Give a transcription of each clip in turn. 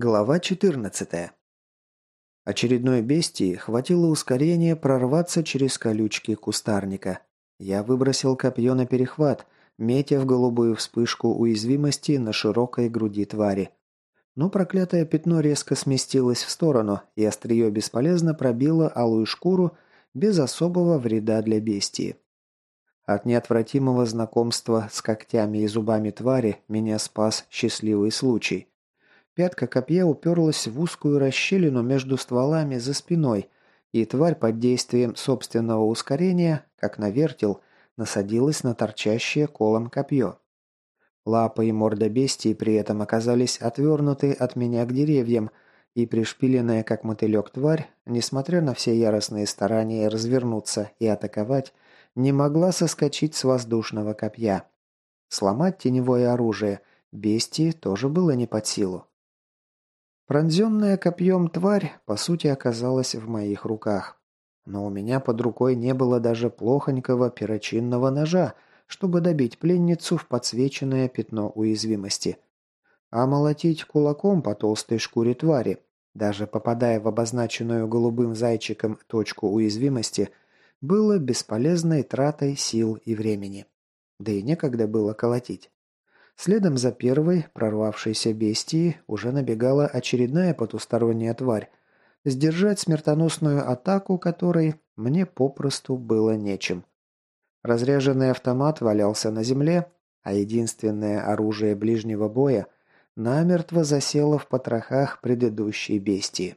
Глава 14. Очередной бестии хватило ускорения прорваться через колючки кустарника. Я выбросил копье на перехват, метя в голубую вспышку уязвимости на широкой груди твари. Но проклятое пятно резко сместилось в сторону, и острие бесполезно пробило алую шкуру без особого вреда для бестии. От неотвратимого знакомства с когтями и зубами твари меня спас счастливый случай – Пятка копья уперлась в узкую расщелину между стволами за спиной, и тварь под действием собственного ускорения, как на вертел, насадилась на торчащее колом копье. Лапы и морда бестии при этом оказались отвернуты от меня к деревьям, и пришпиленная как мотылек тварь, несмотря на все яростные старания развернуться и атаковать, не могла соскочить с воздушного копья. Сломать теневое оружие бестии тоже было не под силу. Пронзенная копьем тварь, по сути, оказалась в моих руках. Но у меня под рукой не было даже плохонького перочинного ножа, чтобы добить пленницу в подсвеченное пятно уязвимости. А молотить кулаком по толстой шкуре твари, даже попадая в обозначенную голубым зайчиком точку уязвимости, было бесполезной тратой сил и времени. Да и некогда было колотить. Следом за первой, прорвавшейся бестией, уже набегала очередная потусторонняя тварь, сдержать смертоносную атаку которой мне попросту было нечем. Разряженный автомат валялся на земле, а единственное оружие ближнего боя намертво засело в потрохах предыдущей бестии.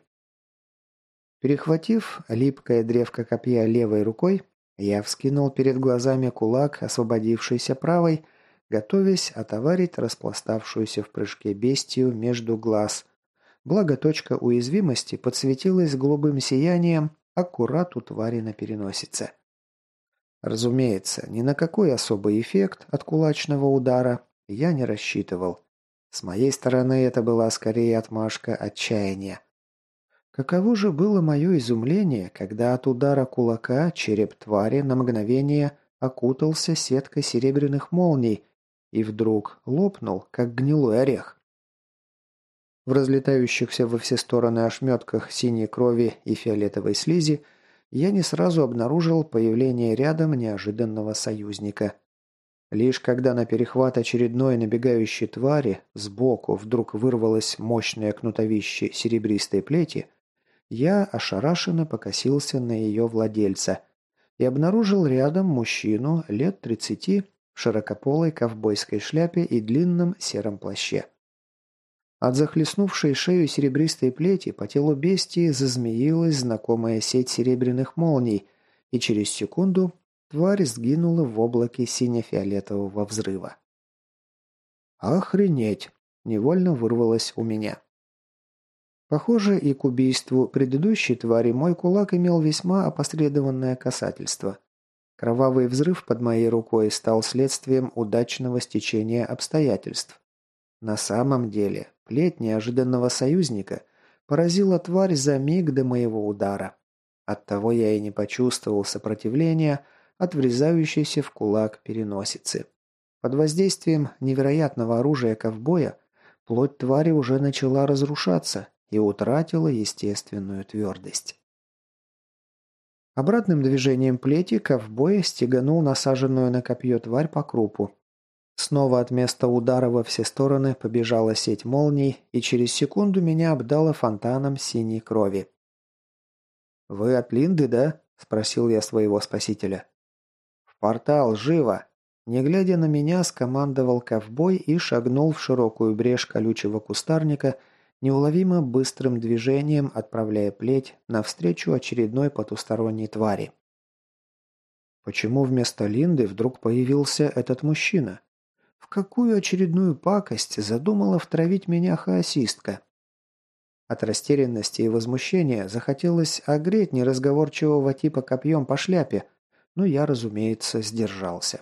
Перехватив липкое древко копья левой рукой, я вскинул перед глазами кулак, освободившийся правой, готовясь отоварить распластавшуюся в прыжке бестию между глаз. Благо точка уязвимости подсветилась голубым сиянием аккурат у твари на переносице. Разумеется, ни на какой особый эффект от кулачного удара я не рассчитывал. С моей стороны это была скорее отмашка отчаяния. Каково же было мое изумление, когда от удара кулака череп твари на мгновение окутался сеткой серебряных молний, и вдруг лопнул, как гнилой орех. В разлетающихся во все стороны ошметках синей крови и фиолетовой слизи я не сразу обнаружил появление рядом неожиданного союзника. Лишь когда на перехват очередной набегающей твари сбоку вдруг вырвалось мощное кнутовище серебристой плети, я ошарашенно покосился на ее владельца и обнаружил рядом мужчину лет тридцати в широкополой ковбойской шляпе и длинном сером плаще. От захлестнувшей шею серебристой плети по телу бестии зазмеилась знакомая сеть серебряных молний, и через секунду тварь сгинула в облаке сине-фиолетового взрыва. «Охренеть!» – невольно вырвалось у меня. Похоже, и к убийству предыдущей твари мой кулак имел весьма опосредованное касательство – Кровавый взрыв под моей рукой стал следствием удачного стечения обстоятельств. На самом деле, плеть неожиданного союзника поразила тварь за миг до моего удара. Оттого я и не почувствовал сопротивления от врезающейся в кулак переносицы. Под воздействием невероятного оружия ковбоя плоть твари уже начала разрушаться и утратила естественную твердость. Обратным движением плети ковбой стеганул насаженную на копье тварь по крупу. Снова от места удара во все стороны побежала сеть молний, и через секунду меня обдало фонтаном синей крови. «Вы от Линды, да?» – спросил я своего спасителя. «В портал, живо!» Не глядя на меня, скомандовал ковбой и шагнул в широкую брешь колючего кустарника – неуловимо быстрым движением отправляя плеть навстречу очередной потусторонней твари. Почему вместо Линды вдруг появился этот мужчина? В какую очередную пакость задумала втравить меня хаосистка? От растерянности и возмущения захотелось огреть неразговорчивого типа копьем по шляпе, но я, разумеется, сдержался.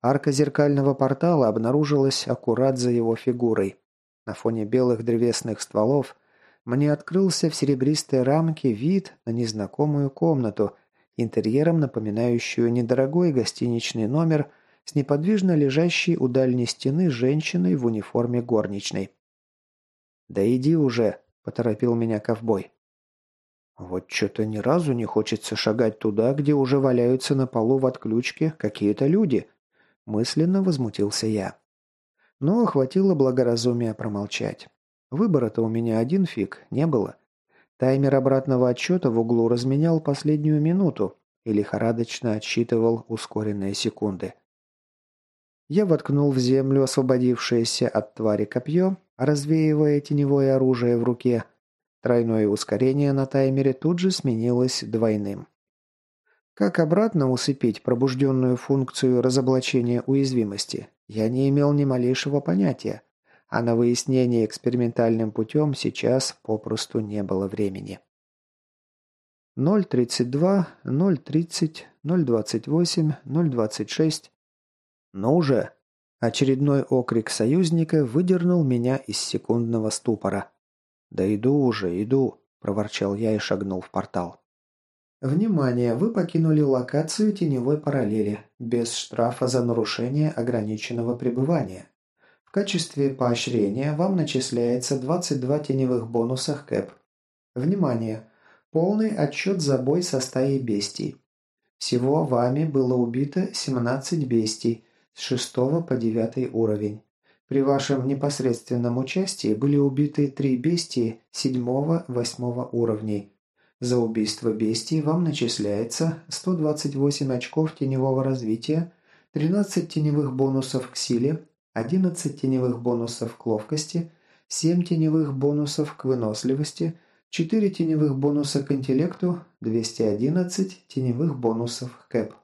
Арка зеркального портала обнаружилась аккурат за его фигурой. На фоне белых древесных стволов мне открылся в серебристой рамке вид на незнакомую комнату, интерьером напоминающую недорогой гостиничный номер с неподвижно лежащей у дальней стены женщиной в униформе горничной. «Да иди уже», – поторопил меня ковбой. Вот что-то ни разу не хочется шагать туда, где уже валяются на полу в отключке какие-то люди. Мысленно возмутился я. Но хватило благоразумия промолчать. Выбора-то у меня один фиг не было. Таймер обратного отсчета в углу разменял последнюю минуту и лихорадочно отсчитывал ускоренные секунды. Я воткнул в землю освободившееся от твари копье, развеивая теневое оружие в руке, Тройное ускорение на таймере тут же сменилось двойным. Как обратно усыпить пробужденную функцию разоблачения уязвимости, я не имел ни малейшего понятия, а на выяснение экспериментальным путем сейчас попросту не было времени. 0.32, 0.30, 0.28, 0.26. «Ну уже!» Очередной окрик союзника выдернул меня из секундного ступора. «Да иду уже, иду», – проворчал я и шагнул в портал. Внимание! Вы покинули локацию теневой параллели, без штрафа за нарушение ограниченного пребывания. В качестве поощрения вам начисляется 22 теневых бонусах КЭП. Внимание! Полный отчет за бой со стаей бестий. Всего вами было убито 17 бестий с 6 по 9 уровень. При вашем непосредственном участии были убиты три бестии 7-8 уровней. За убийство бестий вам начисляется 128 очков теневого развития, 13 теневых бонусов к силе, 11 теневых бонусов к ловкости, 7 теневых бонусов к выносливости, 4 теневых бонуса к интеллекту, 211 теневых бонусов к кэп.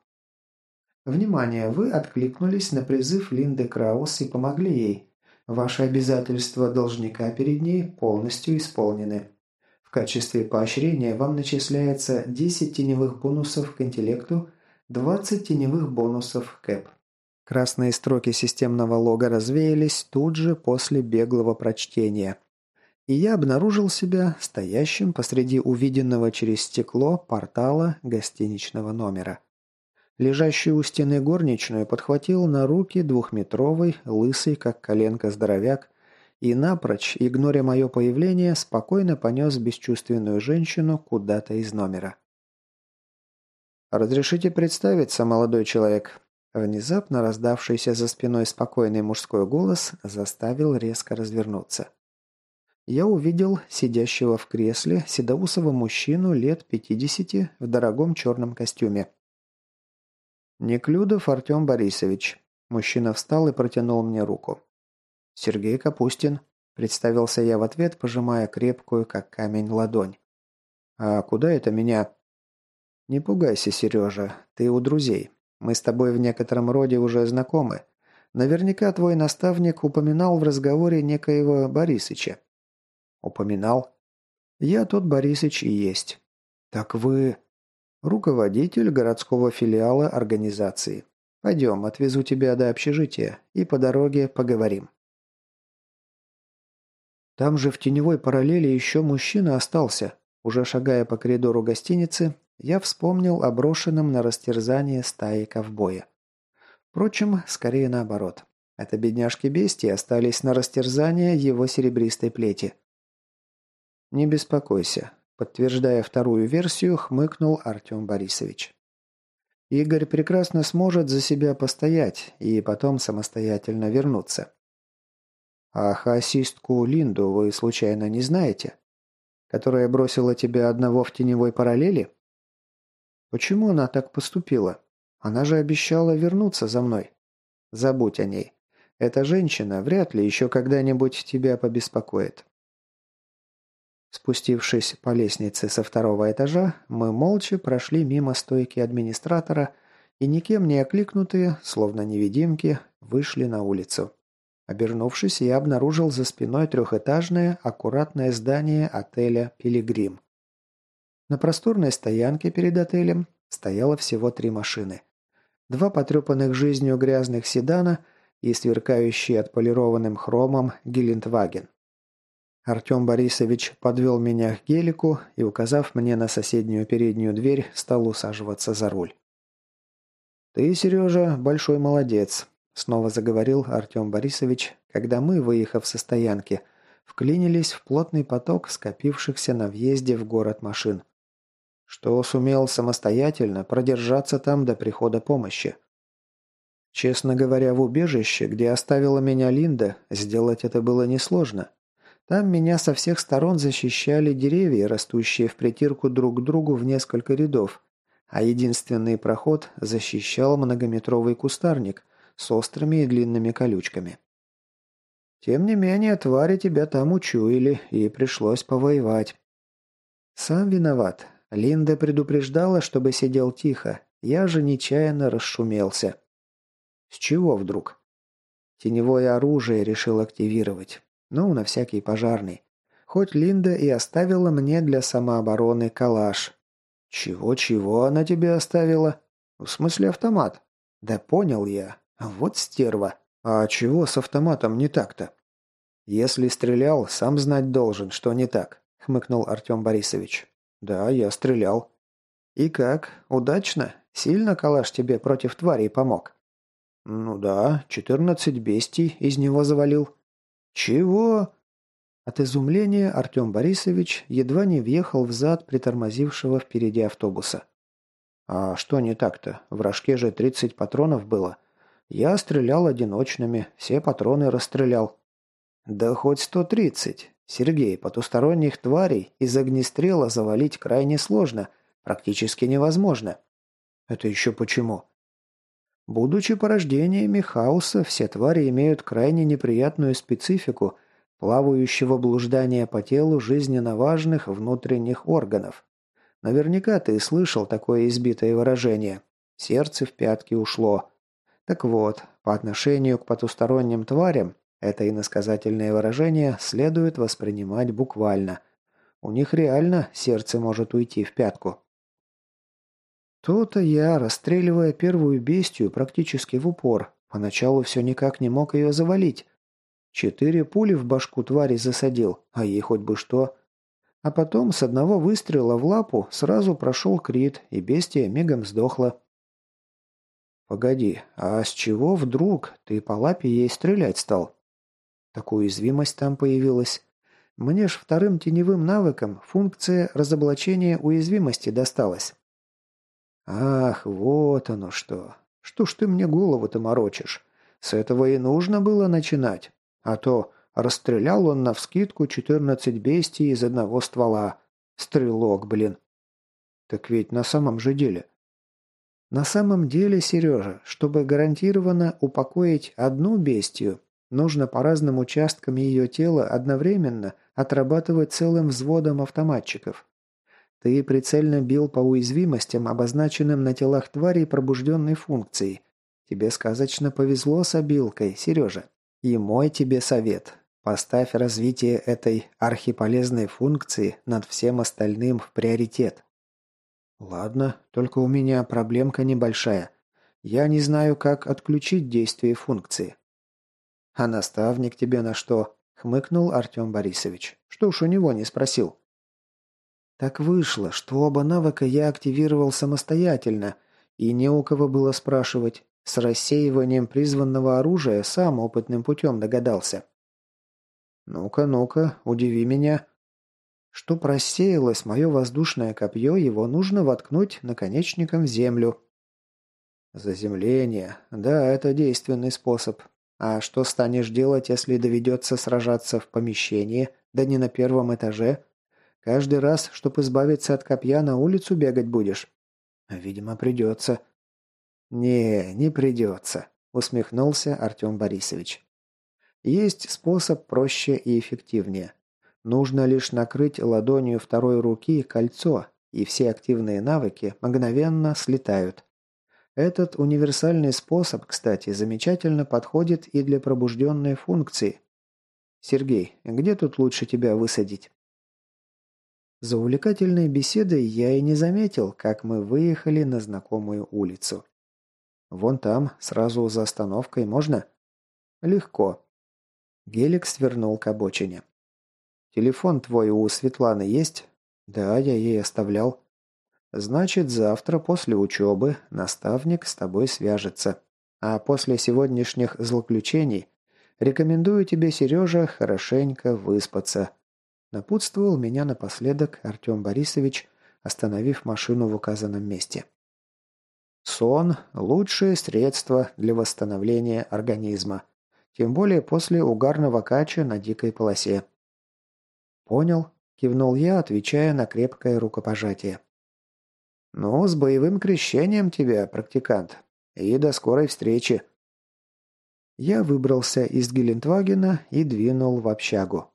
Внимание, вы откликнулись на призыв Линды Краус и помогли ей. Ваши обязательства должника перед ней полностью исполнены. В качестве поощрения вам начисляется 10 теневых бонусов к интеллекту, 20 теневых бонусов к КЭП. Красные строки системного лога развеялись тут же после беглого прочтения. И я обнаружил себя стоящим посреди увиденного через стекло портала гостиничного номера. Лежащую у стены горничную подхватил на руки двухметровый, лысый, как коленка здоровяк, и напрочь, игноря мое появление, спокойно понес бесчувственную женщину куда-то из номера. «Разрешите представиться, молодой человек?» Внезапно раздавшийся за спиной спокойный мужской голос заставил резко развернуться. Я увидел сидящего в кресле седоусого мужчину лет пятидесяти в дорогом черном костюме. «Неклюдов Артем Борисович». Мужчина встал и протянул мне руку. «Сергей Капустин», – представился я в ответ, пожимая крепкую, как камень, ладонь. «А куда это меня?» «Не пугайся, Сережа, ты у друзей. Мы с тобой в некотором роде уже знакомы. Наверняка твой наставник упоминал в разговоре некоего Борисыча». «Упоминал?» «Я тот Борисыч и есть». «Так вы...» Руководитель городского филиала организации. Пойдем, отвезу тебя до общежития и по дороге поговорим. Там же в теневой параллели еще мужчина остался. Уже шагая по коридору гостиницы, я вспомнил о брошенном на растерзание стаи ковбоя. Впрочем, скорее наоборот. Это бедняжки-бестии остались на растерзание его серебристой плети. «Не беспокойся, Подтверждая вторую версию, хмыкнул Артем Борисович. Игорь прекрасно сможет за себя постоять и потом самостоятельно вернуться. А хаосистку Линду вы случайно не знаете? Которая бросила тебя одного в теневой параллели? Почему она так поступила? Она же обещала вернуться за мной. Забудь о ней. Эта женщина вряд ли еще когда-нибудь тебя побеспокоит. Спустившись по лестнице со второго этажа, мы молча прошли мимо стойки администратора и никем не окликнутые, словно невидимки, вышли на улицу. Обернувшись, я обнаружил за спиной трехэтажное, аккуратное здание отеля «Пилигрим». На просторной стоянке перед отелем стояло всего три машины. Два потрепанных жизнью грязных седана и сверкающий отполированным хромом Гелендваген. Артем Борисович подвел меня к гелику и, указав мне на соседнюю переднюю дверь, стал усаживаться за руль. «Ты, Сережа, большой молодец», – снова заговорил Артем Борисович, когда мы, выехав со стоянки, вклинились в плотный поток скопившихся на въезде в город машин. Что сумел самостоятельно продержаться там до прихода помощи. Честно говоря, в убежище, где оставила меня Линда, сделать это было несложно. Там меня со всех сторон защищали деревья, растущие в притирку друг к другу в несколько рядов, а единственный проход защищал многометровый кустарник с острыми и длинными колючками. Тем не менее, твари тебя там учуяли, и пришлось повоевать. Сам виноват. Линда предупреждала, чтобы сидел тихо. Я же нечаянно расшумелся. С чего вдруг? Теневое оружие решил активировать. Ну, на всякий пожарный. Хоть Линда и оставила мне для самообороны калаш. Чего-чего она тебе оставила? В смысле автомат? Да понял я. Вот стерва. «А чего с автоматом не так-то?» «Если стрелял, сам знать должен, что не так», — хмыкнул Артем Борисович. «Да, я стрелял». «И как? Удачно? Сильно калаш тебе против тварей помог?» «Ну да, четырнадцать бестий из него завалил». «Чего?» От изумления Артем Борисович едва не въехал в зад притормозившего впереди автобуса. «А что не так-то? В рожке же тридцать патронов было. Я стрелял одиночными, все патроны расстрелял. Да хоть сто тридцать. Сергей, потусторонних тварей из огнестрела завалить крайне сложно, практически невозможно. Это еще почему? Будучи порождениями хаоса, все твари имеют крайне неприятную специфику плавающего блуждания по телу жизненно важных внутренних органов. Наверняка ты слышал такое избитое выражение. Сердце в пятки ушло. Так вот, по отношению к потусторонним тварям это иносказательное выражение следует воспринимать буквально. У них реально сердце может уйти в пятку. То-то я, расстреливая первую бестию практически в упор, поначалу все никак не мог ее завалить. Четыре пули в башку твари засадил, а ей хоть бы что. А потом с одного выстрела в лапу сразу прошел крит, и бестия мигом сдохла. «Погоди, а с чего вдруг ты по лапе ей стрелять стал?» Так уязвимость там появилась. Мне ж вторым теневым навыком функция разоблачения уязвимости досталась. «Ах, вот оно что! Что ж ты мне голову-то морочишь? С этого и нужно было начинать. А то расстрелял он навскидку четырнадцать бестий из одного ствола. Стрелок, блин!» «Так ведь на самом же деле на самом деле, Сережа, чтобы гарантированно упокоить одну бестию, нужно по разным участкам ее тела одновременно отрабатывать целым взводом автоматчиков. Ты прицельно бил по уязвимостям, обозначенным на телах тварей пробужденной функции. Тебе сказочно повезло с обилкой, Сережа. И мой тебе совет. Поставь развитие этой архиполезной функции над всем остальным в приоритет. «Ладно, только у меня проблемка небольшая. Я не знаю, как отключить действие функции». «А наставник тебе на что?» – хмыкнул Артем Борисович. «Что уж у него не спросил?» Так вышло, что оба навыка я активировал самостоятельно, и не у кого было спрашивать. С рассеиванием призванного оружия сам опытным путем догадался. «Ну-ка, ну-ка, удиви меня», Чтоб рассеялось мое воздушное копье, его нужно воткнуть наконечником в землю. Заземление. Да, это действенный способ. А что станешь делать, если доведется сражаться в помещении, да не на первом этаже? Каждый раз, чтобы избавиться от копья, на улицу бегать будешь? Видимо, придется. Не, не придется, усмехнулся Артем Борисович. Есть способ проще и эффективнее. Нужно лишь накрыть ладонью второй руки кольцо, и все активные навыки мгновенно слетают. Этот универсальный способ, кстати, замечательно подходит и для пробужденной функции. Сергей, где тут лучше тебя высадить? За увлекательной беседой я и не заметил, как мы выехали на знакомую улицу. Вон там, сразу за остановкой, можно? Легко. Гелик свернул к обочине. Телефон твой у Светланы есть? Да, я ей оставлял. Значит, завтра после учебы наставник с тобой свяжется. А после сегодняшних злоключений Рекомендую тебе, Сережа, хорошенько выспаться. Напутствовал меня напоследок Артем Борисович, остановив машину в указанном месте. Сон – лучшее средство для восстановления организма. Тем более после угарного кача на дикой полосе. «Понял», – кивнул я, отвечая на крепкое рукопожатие. «Ну, с боевым крещением тебя, практикант. И до скорой встречи». Я выбрался из Гелендвагена и двинул в общагу.